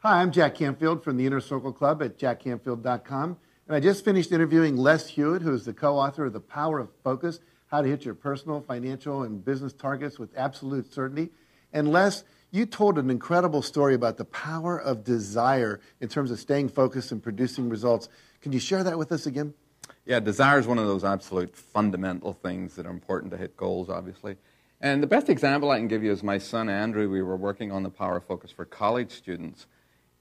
Hi, I'm Jack Canfield from the Inner Circle Club at jackcanfield.com. And I just finished interviewing Les Hewitt, who is the co author of The Power of Focus How to Hit Your Personal, Financial, and Business Targets with Absolute Certainty. And Les, you told an incredible story about the power of desire in terms of staying focused and producing results. Can you share that with us again? Yeah, desire is one of those absolute fundamental things that are important to hit goals, obviously. And the best example I can give you is my son Andrew. We were working on the power of focus for college students.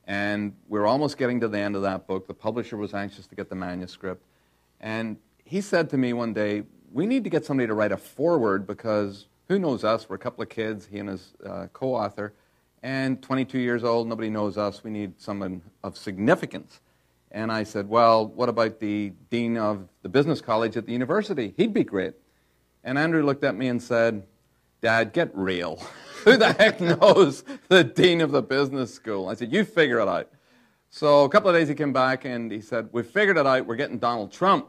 And we are almost getting to the end of that book. The publisher was anxious to get the manuscript. And he said to me one day, We need to get somebody to write a foreword because who knows us? We're a couple of kids, he and his uh, co author, and 22 years old, nobody knows us. We need someone of significance. And I said, Well, what about the dean of the business college at the university? He'd be great. And Andrew looked at me and said, Dad, get real. Who the heck knows the dean of the business school? I said, You figure it out. So a couple of days he came back and he said, We figured it out. We're getting Donald Trump.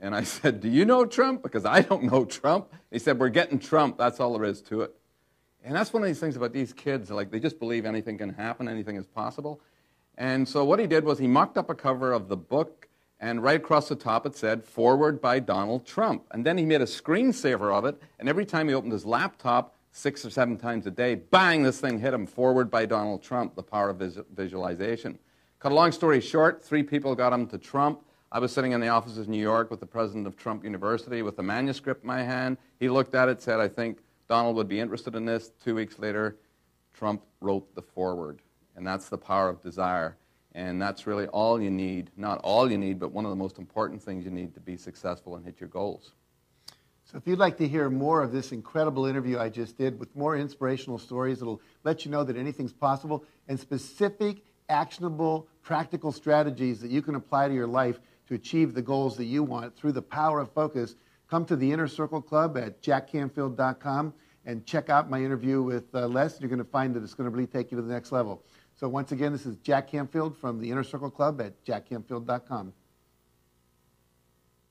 And I said, Do you know Trump? Because I don't know Trump. He said, We're getting Trump. That's all there is to it. And that's one of these things about these kids. Like, they just believe anything can happen, anything is possible. And so what he did was he mocked up a cover of the book and right across the top it said, Foreword by Donald Trump. And then he made a screensaver of it, and every time he opened his laptop, six or seven times a day, bang, this thing hit him, foreword by Donald Trump, the power of visualization. Cut a long story short, three people got him to Trump. I was sitting in the offices in New York with the president of Trump University with the manuscript in my hand. He looked at it, said, I think Donald would be interested in this. Two weeks later, Trump wrote the foreword. And that's the power of desire. And that's really all you need. Not all you need, but one of the most important things you need to be successful and hit your goals. So, if you'd like to hear more of this incredible interview I just did with more inspirational stories that'll let you know that anything's possible and specific, actionable, practical strategies that you can apply to your life to achieve the goals that you want through the power of focus, come to the Inner Circle Club at jackcanfield.com and check out my interview with uh, Les. You're going to find that it's going to really take you to the next level. So once again, this is Jack Canfield from the Inner Circle Club at jackcanfield.com.